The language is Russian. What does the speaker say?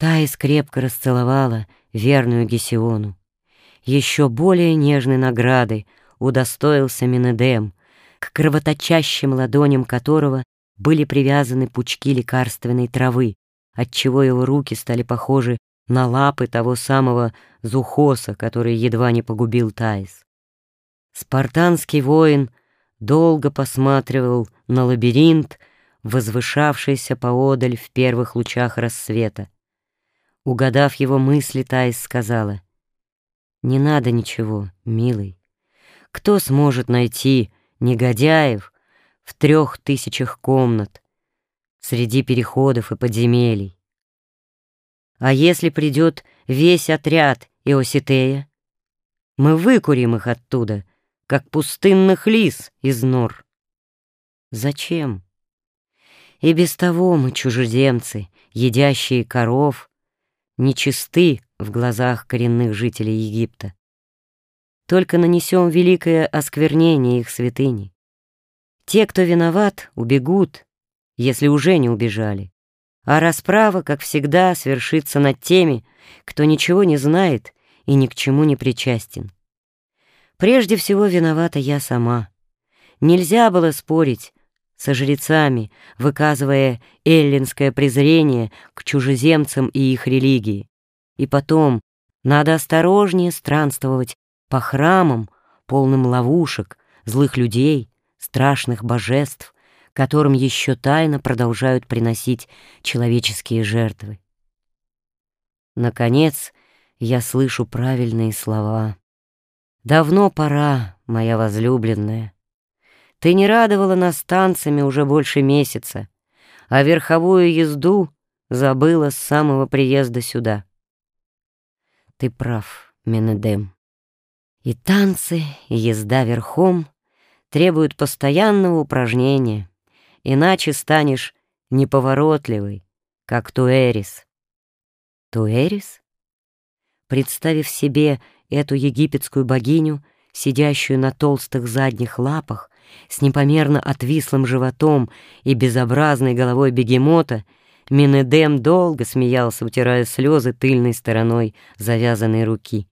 Таис крепко расцеловала верную Гесиону. Еще более нежной наградой удостоился Минедем, к кровоточащим ладоням которого были привязаны пучки лекарственной травы, отчего его руки стали похожи на лапы того самого Зухоса, который едва не погубил Таис. Спартанский воин долго посматривал на лабиринт, возвышавшийся поодаль в первых лучах рассвета. Угадав его мысли, Таис сказала, «Не надо ничего, милый. Кто сможет найти негодяев в трех тысячах комнат среди переходов и подземелий? А если придет весь отряд Иоситея, мы выкурим их оттуда, как пустынных лис из нор. Зачем? И без того мы чужеземцы, едящие коров, нечисты в глазах коренных жителей Египта. Только нанесем великое осквернение их святыни. Те, кто виноват, убегут, если уже не убежали а расправа, как всегда, свершится над теми, кто ничего не знает и ни к чему не причастен. Прежде всего виновата я сама. Нельзя было спорить со жрецами, выказывая эллинское презрение к чужеземцам и их религии. И потом надо осторожнее странствовать по храмам, полным ловушек, злых людей, страшных божеств, которым еще тайно продолжают приносить человеческие жертвы. Наконец, я слышу правильные слова. «Давно пора, моя возлюбленная. Ты не радовала нас танцами уже больше месяца, а верховую езду забыла с самого приезда сюда». Ты прав, Менедем. И танцы, и езда верхом требуют постоянного упражнения иначе станешь неповоротливый, как Туэрис. Туэрис? Представив себе эту египетскую богиню, сидящую на толстых задних лапах, с непомерно отвислым животом и безобразной головой бегемота, Минедем долго смеялся, утирая слезы тыльной стороной завязанной руки.